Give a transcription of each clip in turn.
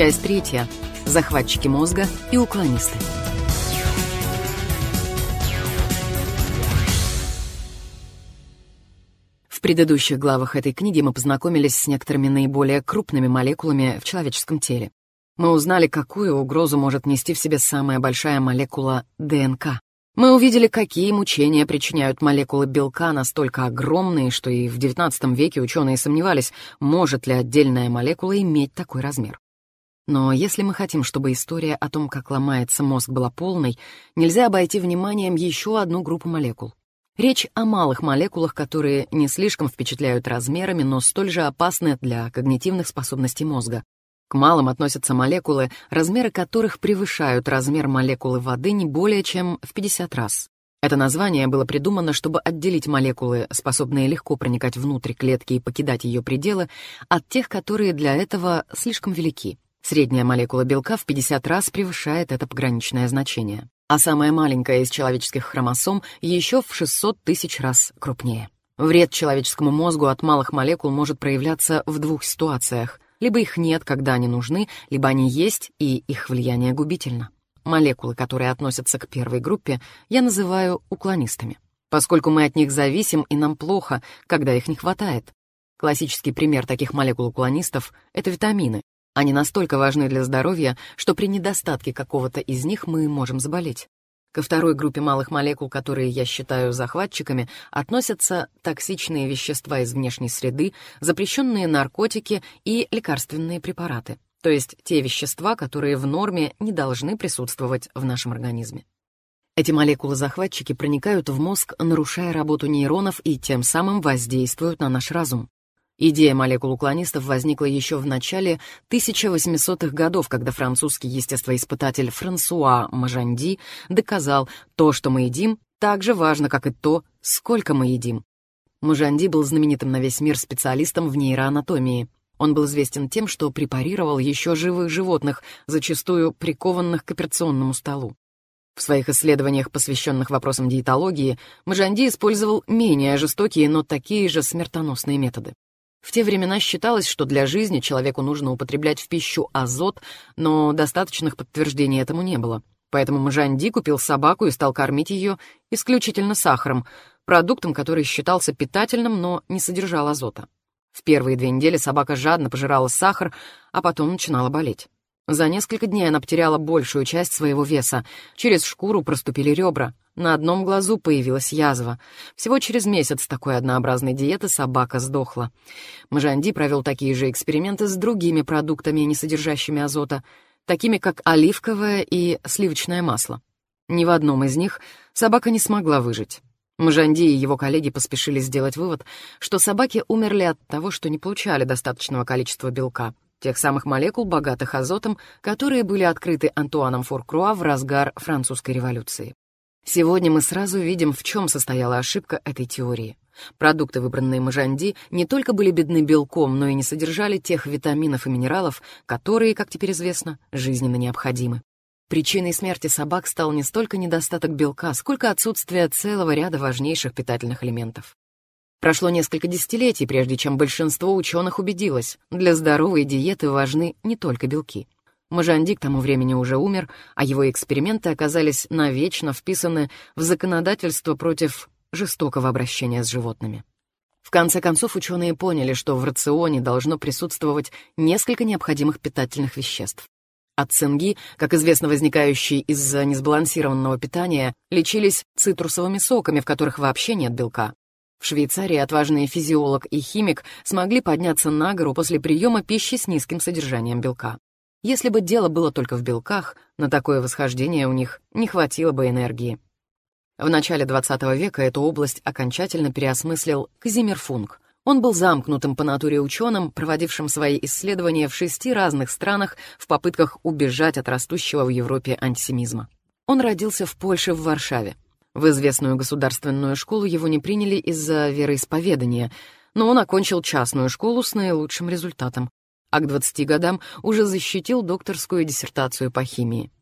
Часть третья. Захватчики мозга и уклонисты. В предыдущих главах этой книги мы познакомились с некоторыми наиболее крупными молекулами в человеческом теле. Мы узнали, какую угрозу может нести в себе самая большая молекула ДНК. Мы увидели, какие мучения причиняют молекулы белка настолько огромные, что и в XIX веке ученые сомневались, может ли отдельная молекула иметь такой размер. Но если мы хотим, чтобы история о том, как ломается мозг, была полной, нельзя обойти вниманием еще одну группу молекул. Речь о малых молекулах, которые не слишком впечатляют размерами, но столь же опасны для когнитивных способностей мозга. К малым относятся молекулы, размеры которых превышают размер молекулы воды не более чем в 50 раз. Это название было придумано, чтобы отделить молекулы, способные легко проникать внутрь клетки и покидать ее пределы, от тех, которые для этого слишком велики. Средняя молекула белка в 50 раз превышает это пограничное значение а самая маленькая из человеческих хромосом еще в 600 тысяч раз крупнее. Вред человеческому мозгу от малых молекул может проявляться в двух ситуациях. Либо их нет, когда они нужны, либо они есть, и их влияние губительно. Молекулы, которые относятся к первой группе, я называю уклонистами, поскольку мы от них зависим, и нам плохо, когда их не хватает. Классический пример таких молекул-уклонистов — это витамины, они настолько важны для здоровья, что при недостатке какого-то из них мы можем заболеть. Ко второй группе малых молекул, которые я считаю захватчиками, относятся токсичные вещества из внешней среды, запрещенные наркотики и лекарственные препараты, то есть те вещества, которые в норме не должны присутствовать в нашем организме. Эти молекулы-захватчики проникают в мозг, нарушая работу нейронов и тем самым воздействуют на наш разум. Идея молекул уклонистов возникла еще в начале 1800-х годов, когда французский естествоиспытатель Франсуа Мажанди доказал, то, что мы едим, так же важно, как и то, сколько мы едим. Мажанди был знаменитым на весь мир специалистом в нейроанатомии. Он был известен тем, что препарировал еще живых животных, зачастую прикованных к операционному столу. В своих исследованиях, посвященных вопросам диетологии, Мажанди использовал менее жестокие, но такие же смертоносные методы. В те времена считалось, что для жизни человеку нужно употреблять в пищу азот, но достаточных подтверждений этому не было. Поэтому Мажанди купил собаку и стал кормить ее исключительно сахаром, продуктом, который считался питательным, но не содержал азота. В первые две недели собака жадно пожирала сахар, а потом начинала болеть. За несколько дней она потеряла большую часть своего веса. Через шкуру проступили ребра. На одном глазу появилась язва. Всего через месяц такой однообразной диеты собака сдохла. Мажанди провел такие же эксперименты с другими продуктами, не содержащими азота, такими как оливковое и сливочное масло. Ни в одном из них собака не смогла выжить. Мажанди и его коллеги поспешили сделать вывод, что собаки умерли от того, что не получали достаточного количества белка — тех самых молекул, богатых азотом, которые были открыты Антуаном Фуркруа в разгар французской революции. Сегодня мы сразу видим, в чем состояла ошибка этой теории. Продукты, выбранные Мажанди, не только были бедны белком, но и не содержали тех витаминов и минералов, которые, как теперь известно, жизненно необходимы. Причиной смерти собак стал не столько недостаток белка, сколько отсутствие целого ряда важнейших питательных элементов. Прошло несколько десятилетий, прежде чем большинство ученых убедилось, для здоровой диеты важны не только белки. Мажанди к тому времени уже умер, а его эксперименты оказались навечно вписаны в законодательство против жестокого обращения с животными. В конце концов, ученые поняли, что в рационе должно присутствовать несколько необходимых питательных веществ. От цинги, как известно, возникающие из-за несбалансированного питания, лечились цитрусовыми соками, в которых вообще нет белка. В Швейцарии отважные физиолог и химик смогли подняться на гору после приема пищи с низким содержанием белка. Если бы дело было только в белках, на такое восхождение у них не хватило бы энергии. В начале XX века эту область окончательно переосмыслил Казимир Функ. Он был замкнутым по натуре ученым, проводившим свои исследования в шести разных странах в попытках убежать от растущего в Европе антисемизма. Он родился в Польше в Варшаве. В известную государственную школу его не приняли из-за вероисповедания, но он окончил частную школу с наилучшим результатом, а к 20 годам уже защитил докторскую диссертацию по химии.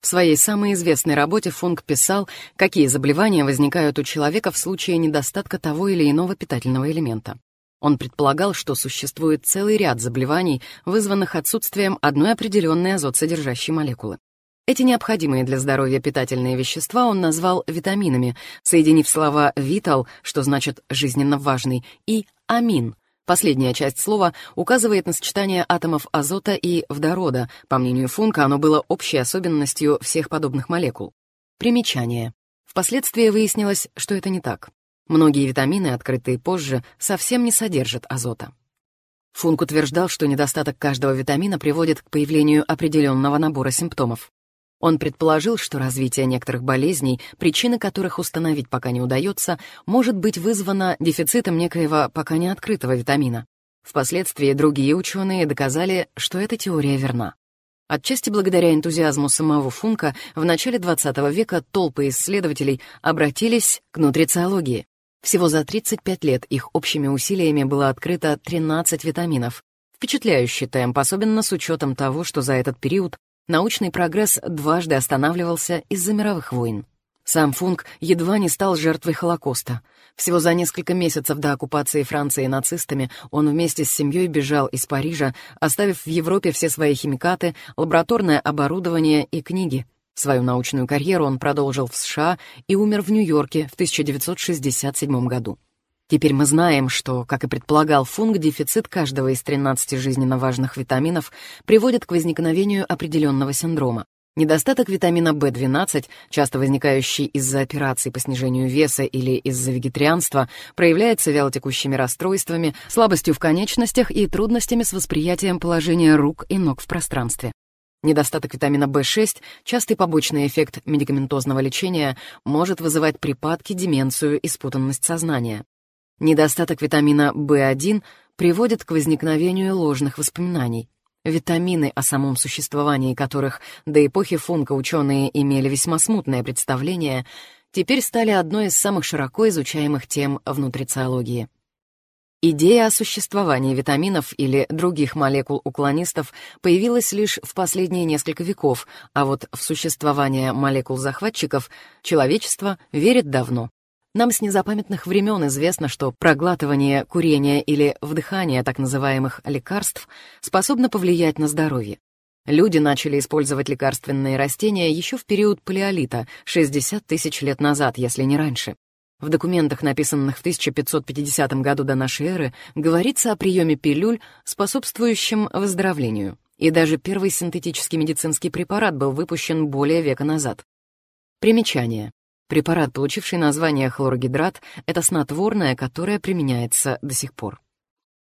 В своей самой известной работе Функ писал, какие заболевания возникают у человека в случае недостатка того или иного питательного элемента. Он предполагал, что существует целый ряд заболеваний, вызванных отсутствием одной определенной азот-содержащей молекулы. Эти необходимые для здоровья питательные вещества он назвал витаминами, соединив слова «витал», что значит «жизненно важный», и «амин». Последняя часть слова указывает на сочетание атомов азота и водорода. По мнению Функа, оно было общей особенностью всех подобных молекул. Примечание. Впоследствии выяснилось, что это не так. Многие витамины, открытые позже, совсем не содержат азота. Функ утверждал, что недостаток каждого витамина приводит к появлению определенного набора симптомов. Он предположил, что развитие некоторых болезней, причины которых установить пока не удается, может быть вызвано дефицитом некоего пока не открытого витамина. Впоследствии другие ученые доказали, что эта теория верна. Отчасти благодаря энтузиазму самого Функа в начале XX века толпы исследователей обратились к нутрициологии. Всего за 35 лет их общими усилиями было открыто 13 витаминов. Впечатляющий темп, особенно с учетом того, что за этот период научный прогресс дважды останавливался из-за мировых войн. Сам Функ едва не стал жертвой Холокоста. Всего за несколько месяцев до оккупации Франции нацистами он вместе с семьей бежал из Парижа, оставив в Европе все свои химикаты, лабораторное оборудование и книги. Свою научную карьеру он продолжил в США и умер в Нью-Йорке в 1967 году. Теперь мы знаем, что, как и предполагал Функ, дефицит каждого из 13 жизненно важных витаминов приводит к возникновению определенного синдрома. Недостаток витамина В12, часто возникающий из-за операций по снижению веса или из-за вегетарианства, проявляется вялотекущими расстройствами, слабостью в конечностях и трудностями с восприятием положения рук и ног в пространстве. Недостаток витамина В6, частый побочный эффект медикаментозного лечения, может вызывать припадки, деменцию и спутанность сознания. Недостаток витамина В1 приводит к возникновению ложных воспоминаний. Витамины, о самом существовании которых до эпохи Функа ученые имели весьма смутное представление, теперь стали одной из самых широко изучаемых тем в. Идея о существовании витаминов или других молекул уклонистов появилась лишь в последние несколько веков, а вот в существование молекул-захватчиков человечество верит давно. Нам с незапамятных времен известно, что проглатывание, курение или вдыхание так называемых лекарств способно повлиять на здоровье. Люди начали использовать лекарственные растения еще в период палеолита, 60 тысяч лет назад, если не раньше. В документах, написанных в 1550 году до нашей эры, говорится о приеме пилюль, способствующем выздоровлению. И даже первый синтетический медицинский препарат был выпущен более века назад. Примечание. Препарат, получивший название хлоргидрат, это снотворное, которое применяется до сих пор.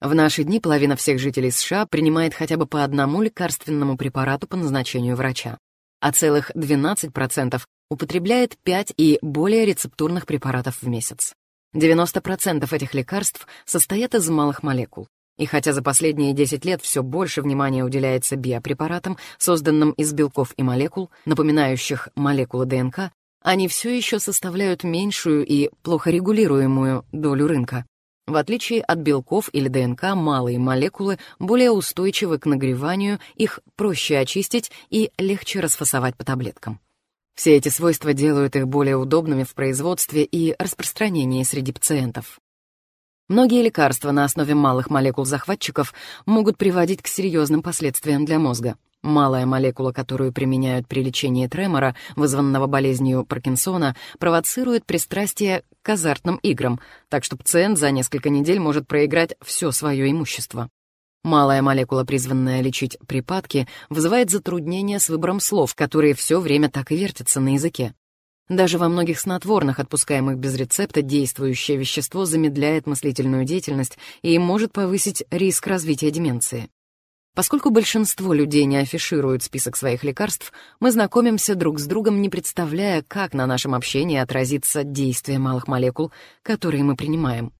В наши дни половина всех жителей США принимает хотя бы по одному лекарственному препарату по назначению врача, а целых 12% употребляет 5 и более рецептурных препаратов в месяц. 90% этих лекарств состоят из малых молекул. И хотя за последние 10 лет все больше внимания уделяется биопрепаратам, созданным из белков и молекул, напоминающих молекулы ДНК, они все еще составляют меньшую и плохо регулируемую долю рынка. В отличие от белков или ДНК, малые молекулы более устойчивы к нагреванию, их проще очистить и легче расфасовать по таблеткам. Все эти свойства делают их более удобными в производстве и распространении среди пациентов. Многие лекарства на основе малых молекул захватчиков могут приводить к серьезным последствиям для мозга. Малая молекула, которую применяют при лечении тремора, вызванного болезнью Паркинсона, провоцирует пристрастие к азартным играм, так что пациент за несколько недель может проиграть все свое имущество. Малая молекула, призванная лечить припадки, вызывает затруднения с выбором слов, которые все время так и вертятся на языке. Даже во многих снотворных, отпускаемых без рецепта, действующее вещество замедляет мыслительную деятельность и может повысить риск развития деменции. Поскольку большинство людей не афишируют список своих лекарств, мы знакомимся друг с другом, не представляя, как на нашем общении отразится действие малых молекул, которые мы принимаем.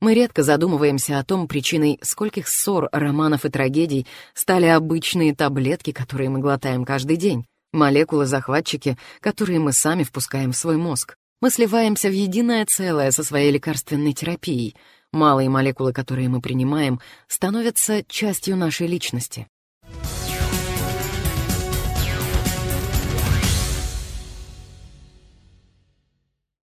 Мы редко задумываемся о том, причиной скольких ссор, романов и трагедий стали обычные таблетки, которые мы глотаем каждый день, молекулы-захватчики, которые мы сами впускаем в свой мозг. Мы сливаемся в единое целое со своей лекарственной терапией. Малые молекулы, которые мы принимаем, становятся частью нашей личности.